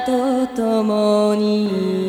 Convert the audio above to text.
と共に。